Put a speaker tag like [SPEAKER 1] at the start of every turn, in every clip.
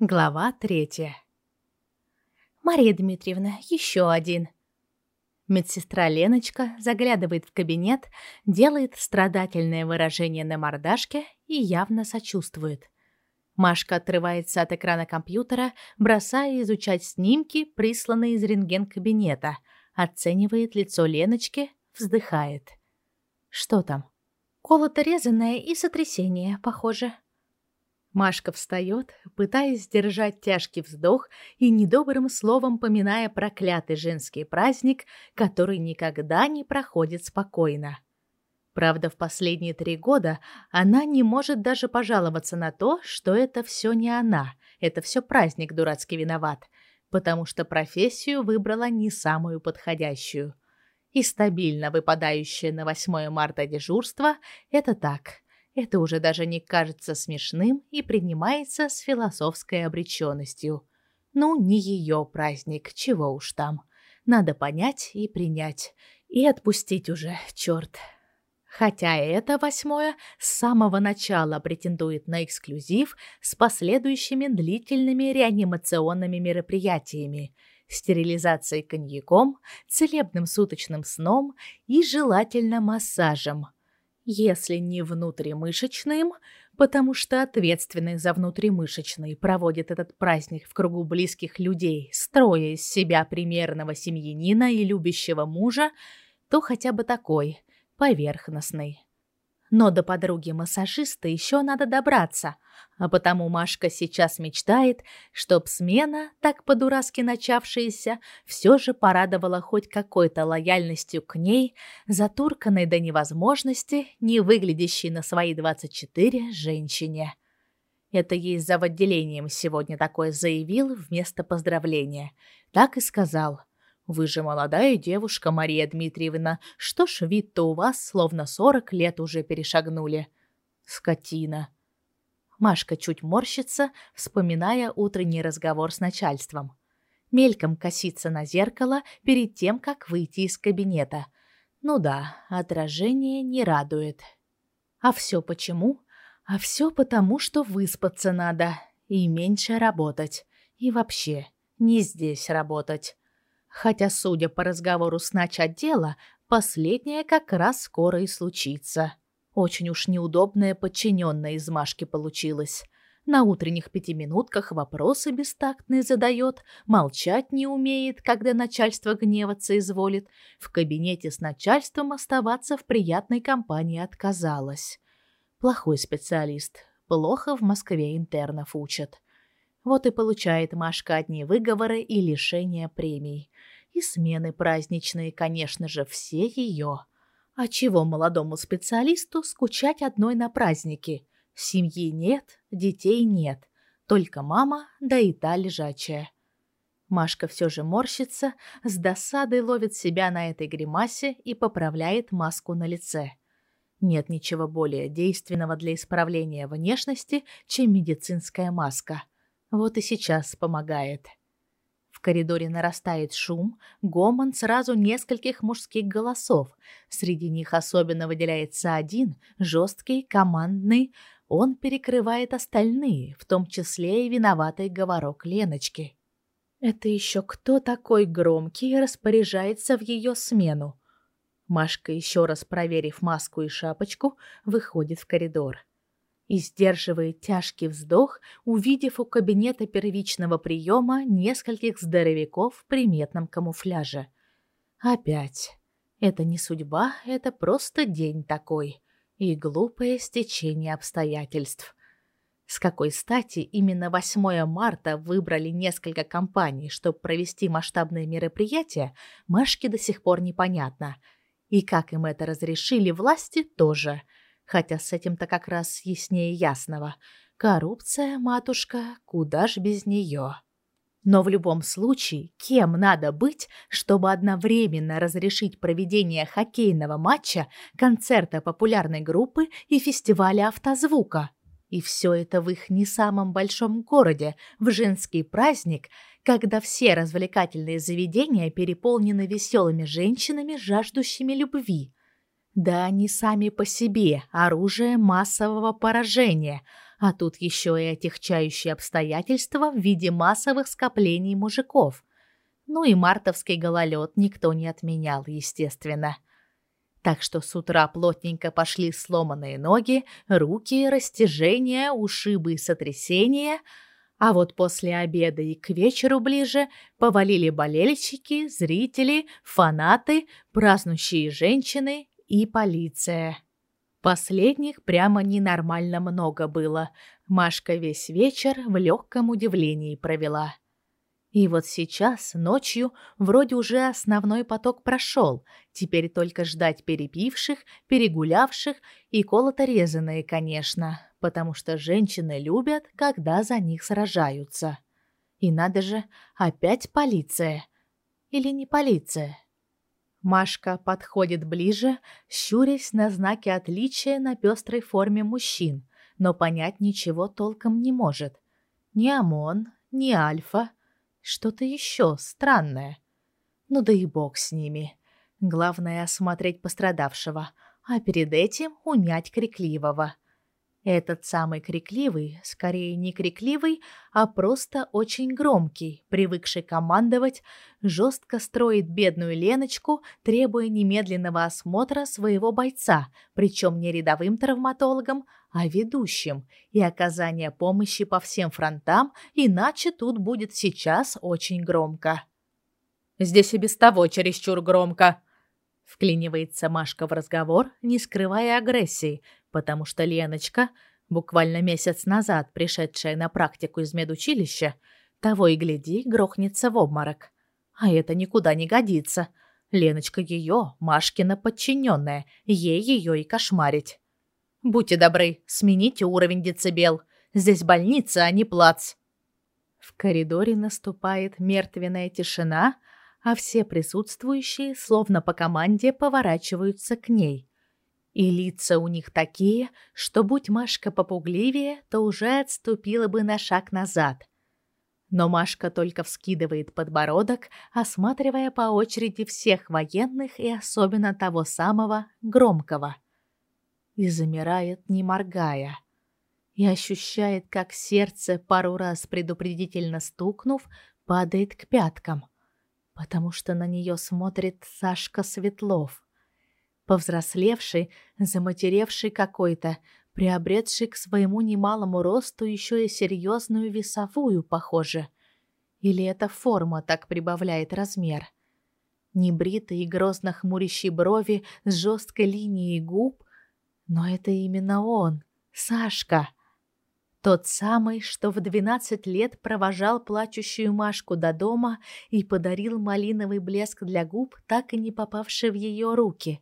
[SPEAKER 1] Глава третья. «Мария Дмитриевна, еще один». Медсестра Леночка заглядывает в кабинет, делает страдательное выражение на мордашке и явно сочувствует. Машка отрывается от экрана компьютера, бросая изучать снимки, присланные из рентген-кабинета, оценивает лицо Леночки, вздыхает. «Что там?» «Колото-резанное и сотрясение, похоже», Машка встает, пытаясь сдержать тяжкий вздох и недобрым словом поминая проклятый женский праздник, который никогда не проходит спокойно. Правда, в последние три года она не может даже пожаловаться на то, что это все не она, это все праздник дурацкий виноват, потому что профессию выбрала не самую подходящую. И стабильно выпадающее на 8 марта дежурство – это так – это уже даже не кажется смешным и принимается с философской обреченностью. Ну, не ее праздник, чего уж там. Надо понять и принять. И отпустить уже, черт. Хотя это восьмое с самого начала претендует на эксклюзив с последующими длительными реанимационными мероприятиями, стерилизацией коньяком, целебным суточным сном и желательно массажем – если не внутримышечным, потому что ответственный за внутримышечный проводит этот праздник в кругу близких людей, строя из себя примерного семьянина и любящего мужа, то хотя бы такой, поверхностный. Но до подруги-массажиста еще надо добраться, а потому Машка сейчас мечтает, чтоб смена, так по-дурацки начавшаяся, все же порадовала хоть какой-то лояльностью к ней, затурканной до невозможности, не выглядящей на свои 24 женщине. Это ей за отделением сегодня такое заявил вместо поздравления. Так и сказал. Вы же молодая девушка, Мария Дмитриевна. Что ж, вид-то у вас словно сорок лет уже перешагнули. Скотина. Машка чуть морщится, вспоминая утренний разговор с начальством. Мельком косится на зеркало перед тем, как выйти из кабинета. Ну да, отражение не радует. А все почему? А все потому, что выспаться надо и меньше работать. И вообще, не здесь работать. Хотя, судя по разговору с начотдела, последнее как раз скоро и случится. Очень уж неудобная подчиненная из Машки получилась. На утренних пятиминутках вопросы бестактные задает, молчать не умеет, когда начальство гневаться изволит. В кабинете с начальством оставаться в приятной компании отказалась. Плохой специалист. Плохо в Москве интернов учат. Вот и получает Машка одни выговоры и лишения премий. И смены праздничные, конечно же, все ее. А чего молодому специалисту скучать одной на праздники? Семьи нет, детей нет. Только мама, да и та лежачая. Машка все же морщится, с досадой ловит себя на этой гримасе и поправляет маску на лице. Нет ничего более действенного для исправления внешности, чем медицинская маска – вот и сейчас помогает. В коридоре нарастает шум, гомон сразу нескольких мужских голосов. Среди них особенно выделяется один, жесткий, командный. Он перекрывает остальные, в том числе и виноватый говорок Леночки. Это еще кто такой громкий распоряжается в ее смену? Машка, еще раз проверив маску и шапочку, выходит в коридор и сдерживает тяжкий вздох, увидев у кабинета первичного приема нескольких здоровяков в приметном камуфляже. Опять. Это не судьба, это просто день такой. И глупое стечение обстоятельств. С какой стати именно 8 марта выбрали несколько компаний, чтобы провести масштабные мероприятия, Машке до сих пор непонятно. И как им это разрешили власти, тоже – хотя с этим-то как раз яснее ясного. Коррупция, матушка, куда ж без нее. Но в любом случае, кем надо быть, чтобы одновременно разрешить проведение хоккейного матча, концерта популярной группы и фестиваля автозвука? И все это в их не самом большом городе, в женский праздник, когда все развлекательные заведения переполнены веселыми женщинами, жаждущими любви. Да они сами по себе оружие массового поражения, а тут еще и отягчающие обстоятельства в виде массовых скоплений мужиков. Ну и мартовский гололед никто не отменял, естественно. Так что с утра плотненько пошли сломанные ноги, руки, растяжения, ушибы и сотрясения, а вот после обеда и к вечеру ближе повалили болельщики, зрители, фанаты, празднующие женщины и полиция. Последних прямо ненормально много было. Машка весь вечер в легком удивлении провела. И вот сейчас, ночью, вроде уже основной поток прошел, теперь только ждать перепивших, перегулявших и колото-резанные, конечно, потому что женщины любят, когда за них сражаются. И надо же, опять полиция. Или не полиция? Машка подходит ближе, щурясь на знаки отличия на пестрой форме мужчин, но понять ничего толком не может. Ни ОМОН, ни Альфа, что-то еще странное. Ну да и бог с ними. Главное осмотреть пострадавшего, а перед этим унять крикливого – этот самый крикливый, скорее не крикливый, а просто очень громкий, привыкший командовать, жестко строит бедную Леночку, требуя немедленного осмотра своего бойца, причем не рядовым травматологом, а ведущим, и оказания помощи по всем фронтам, иначе тут будет сейчас очень громко. «Здесь и без того чересчур громко», Вклинивается Машка в разговор, не скрывая агрессии, потому что Леночка, буквально месяц назад пришедшая на практику из медучилища, того и гляди, грохнется в обморок. А это никуда не годится. Леночка ее, Машкина подчиненная, ей ее и кошмарить. Будьте добры, смените уровень децибел. Здесь больница, а не плац. В коридоре наступает мертвенная тишина, а все присутствующие, словно по команде, поворачиваются к ней. И лица у них такие, что будь Машка попугливее, то уже отступила бы на шаг назад. Но Машка только вскидывает подбородок, осматривая по очереди всех военных и особенно того самого громкого. И замирает, не моргая. И ощущает, как сердце, пару раз предупредительно стукнув, падает к пяткам потому что на нее смотрит Сашка Светлов. Повзрослевший, заматеревший какой-то, приобретший к своему немалому росту еще и серьезную весовую, похоже. Или эта форма так прибавляет размер? Небритый и грозно хмурящий брови с жесткой линией губ, но это именно он, Сашка. Тот самый, что в двенадцать лет провожал плачущую Машку до дома и подарил малиновый блеск для губ, так и не попавший в ее руки.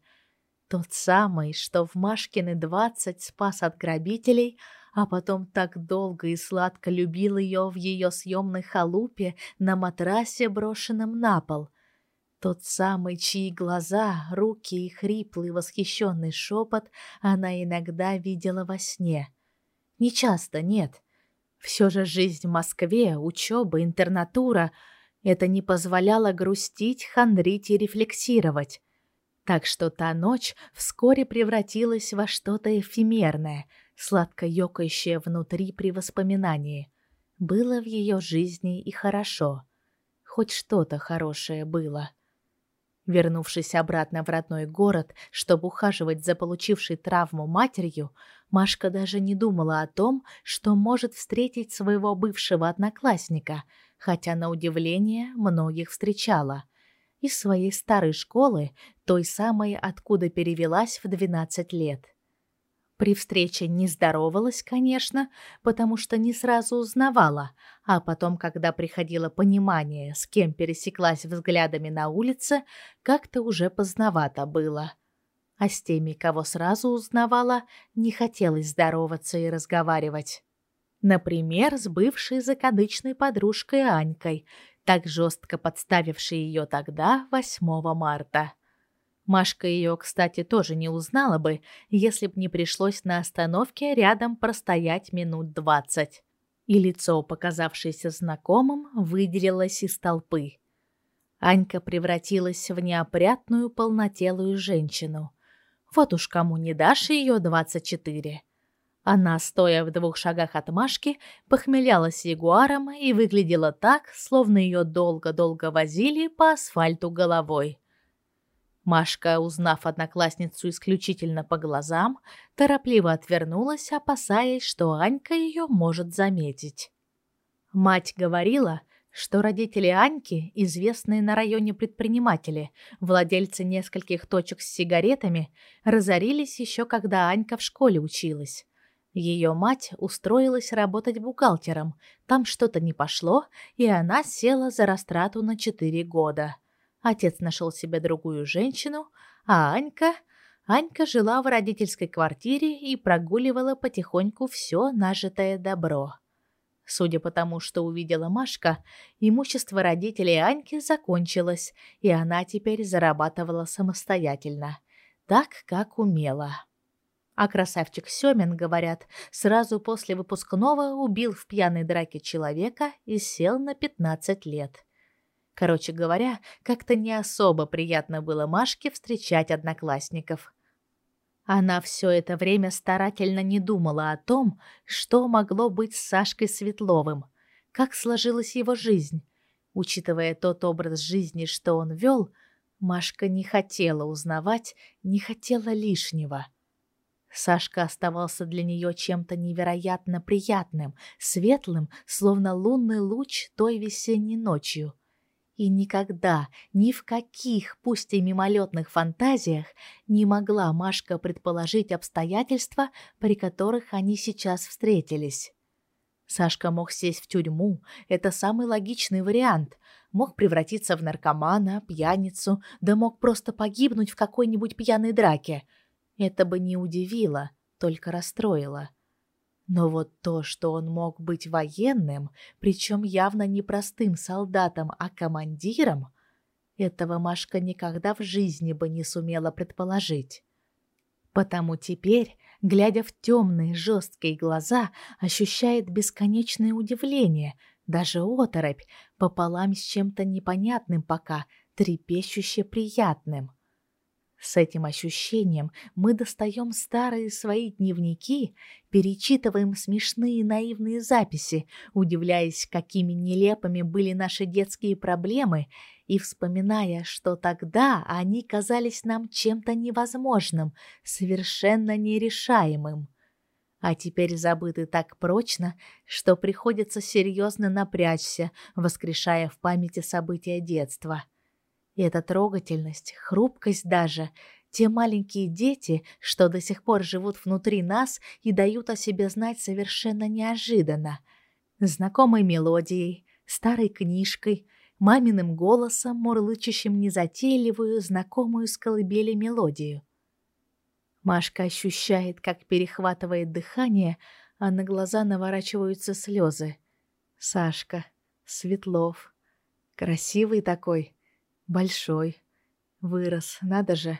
[SPEAKER 1] Тот самый, что в Машкины двадцать спас от грабителей, а потом так долго и сладко любил ее в ее съемной халупе на матрасе, брошенном на пол. Тот самый, чьи глаза, руки и хриплый восхищенный шепот она иногда видела во сне — не часто, нет. Все же жизнь в Москве, учеба, интернатура — это не позволяло грустить, хандрить и рефлексировать. Так что та ночь вскоре превратилась во что-то эфемерное, сладко ёкающее внутри при воспоминании. Было в ее жизни и хорошо. Хоть что-то хорошее было. Вернувшись обратно в родной город, чтобы ухаживать за получившей травму матерью, Машка даже не думала о том, что может встретить своего бывшего одноклассника, хотя на удивление многих встречала. Из своей старой школы, той самой, откуда перевелась в 12 лет. При встрече не здоровалась, конечно, потому что не сразу узнавала, а потом, когда приходило понимание, с кем пересеклась взглядами на улице, как-то уже поздновато было. А с теми, кого сразу узнавала, не хотелось здороваться и разговаривать. Например, с бывшей закадычной подружкой Анькой, так жестко подставившей ее тогда, 8 марта. Машка ее, кстати, тоже не узнала бы, если б не пришлось на остановке рядом простоять минут двадцать. И лицо, показавшееся знакомым, выделилось из толпы. Анька превратилась в неопрятную полнотелую женщину. Вот уж кому не дашь ее двадцать четыре. Она, стоя в двух шагах от Машки, похмелялась ягуаром и выглядела так, словно ее долго-долго возили по асфальту головой. Машка, узнав одноклассницу исключительно по глазам, торопливо отвернулась, опасаясь, что Анька ее может заметить. Мать говорила, что родители Аньки, известные на районе предприниматели, владельцы нескольких точек с сигаретами, разорились еще когда Анька в школе училась. Ее мать устроилась работать бухгалтером. Там что-то не пошло, и она села за растрату на четыре года. Отец нашел себе другую женщину, а Анька... Анька жила в родительской квартире и прогуливала потихоньку все нажитое добро. Судя по тому, что увидела Машка, имущество родителей Аньки закончилось, и она теперь зарабатывала самостоятельно, так как умела. А красавчик Сёмин, говорят, сразу после выпускного убил в пьяной драке человека и сел на 15 лет. Короче говоря, как-то не особо приятно было Машке встречать одноклассников. Она все это время старательно не думала о том, что могло быть с Сашкой Светловым, как сложилась его жизнь. Учитывая тот образ жизни, что он вел, Машка не хотела узнавать, не хотела лишнего. Сашка оставался для нее чем-то невероятно приятным, светлым, словно лунный луч той весенней ночью. И никогда, ни в каких, пусть и мимолетных фантазиях, не могла Машка предположить обстоятельства, при которых они сейчас встретились. Сашка мог сесть в тюрьму, это самый логичный вариант. Мог превратиться в наркомана, пьяницу, да мог просто погибнуть в какой-нибудь пьяной драке – это бы не удивило, только расстроило. Но вот то, что он мог быть военным, причем явно не простым солдатом, а командиром, этого Машка никогда в жизни бы не сумела предположить. Потому теперь, глядя в темные жесткие глаза, ощущает бесконечное удивление, даже оторопь, пополам с чем-то непонятным пока, трепещуще приятным. С этим ощущением мы достаем старые свои дневники, перечитываем смешные наивные записи, удивляясь, какими нелепыми были наши детские проблемы, и вспоминая, что тогда они казались нам чем-то невозможным, совершенно нерешаемым. А теперь забыты так прочно, что приходится серьезно напрячься, воскрешая в памяти события детства — и эта трогательность, хрупкость даже, те маленькие дети, что до сих пор живут внутри нас и дают о себе знать совершенно неожиданно. Знакомой мелодией, старой книжкой, маминым голосом, мурлычащим незатейливую, знакомую с колыбели мелодию. Машка ощущает, как перехватывает дыхание, а на глаза наворачиваются слезы. Сашка, Светлов, красивый такой, Большой. Вырос, надо же.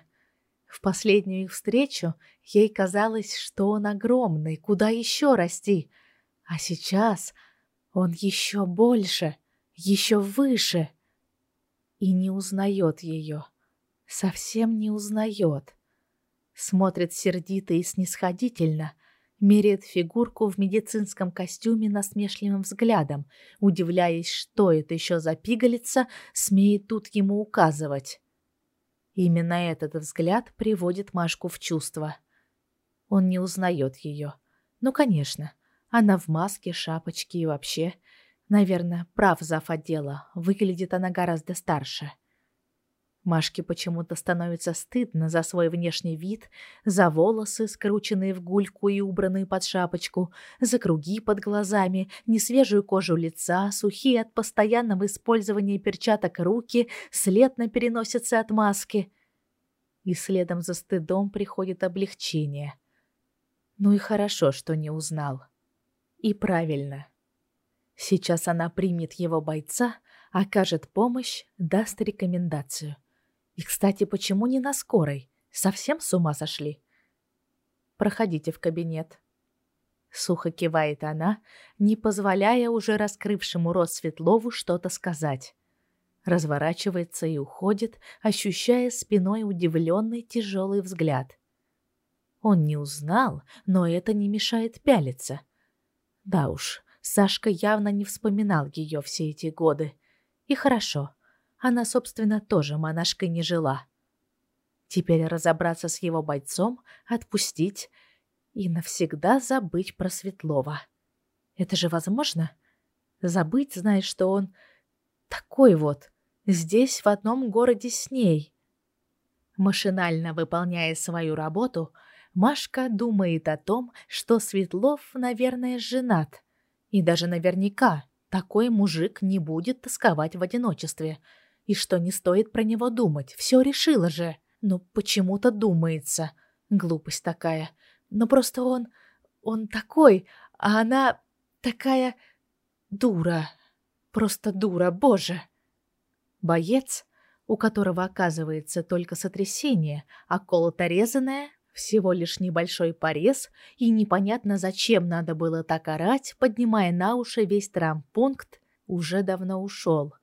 [SPEAKER 1] В последнюю их встречу ей казалось, что он огромный, куда еще расти. А сейчас он еще больше, еще выше. И не узнает ее. Совсем не узнает. Смотрит сердито и снисходительно — меряет фигурку в медицинском костюме насмешливым взглядом, удивляясь, что это еще за пигалица смеет тут ему указывать. Именно этот взгляд приводит Машку в чувство. Он не узнает ее. Ну, конечно, она в маске, шапочке и вообще. Наверное, прав зав. отдела, выглядит она гораздо старше. — Машке почему-то становится стыдно за свой внешний вид, за волосы, скрученные в гульку и убранные под шапочку, за круги под глазами, несвежую кожу лица, сухие от постоянного использования перчаток руки, след на от маски. И следом за стыдом приходит облегчение. Ну и хорошо, что не узнал. И правильно. Сейчас она примет его бойца, окажет помощь, даст рекомендацию. И, кстати, почему не на скорой? Совсем с ума сошли? Проходите в кабинет. Сухо кивает она, не позволяя уже раскрывшему рот Светлову что-то сказать. Разворачивается и уходит, ощущая спиной удивленный тяжелый взгляд. Он не узнал, но это не мешает пялиться. Да уж, Сашка явно не вспоминал ее все эти годы. И хорошо. Она, собственно, тоже монашкой не жила. Теперь разобраться с его бойцом, отпустить и навсегда забыть про Светлова. Это же возможно? Забыть, зная, что он такой вот, здесь, в одном городе с ней. Машинально выполняя свою работу, Машка думает о том, что Светлов, наверное, женат. И даже наверняка такой мужик не будет тосковать в одиночестве. И что не стоит про него думать, все решила же. Но почему-то думается. Глупость такая. Но просто он... он такой, а она такая... дура. Просто дура, боже. Боец, у которого оказывается только сотрясение, а колото-резаное всего лишь небольшой порез, и непонятно, зачем надо было так орать, поднимая на уши весь травмпункт, уже давно ушел.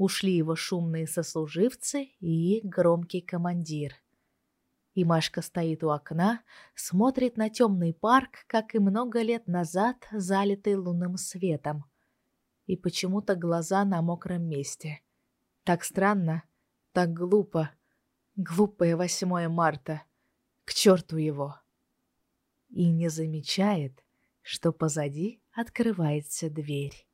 [SPEAKER 1] Ушли его шумные сослуживцы и громкий командир. И Машка стоит у окна, смотрит на темный парк, как и много лет назад, залитый лунным светом. И почему-то глаза на мокром месте. Так странно, так глупо. Глупое 8 марта. К черту его. И не замечает, что позади открывается дверь.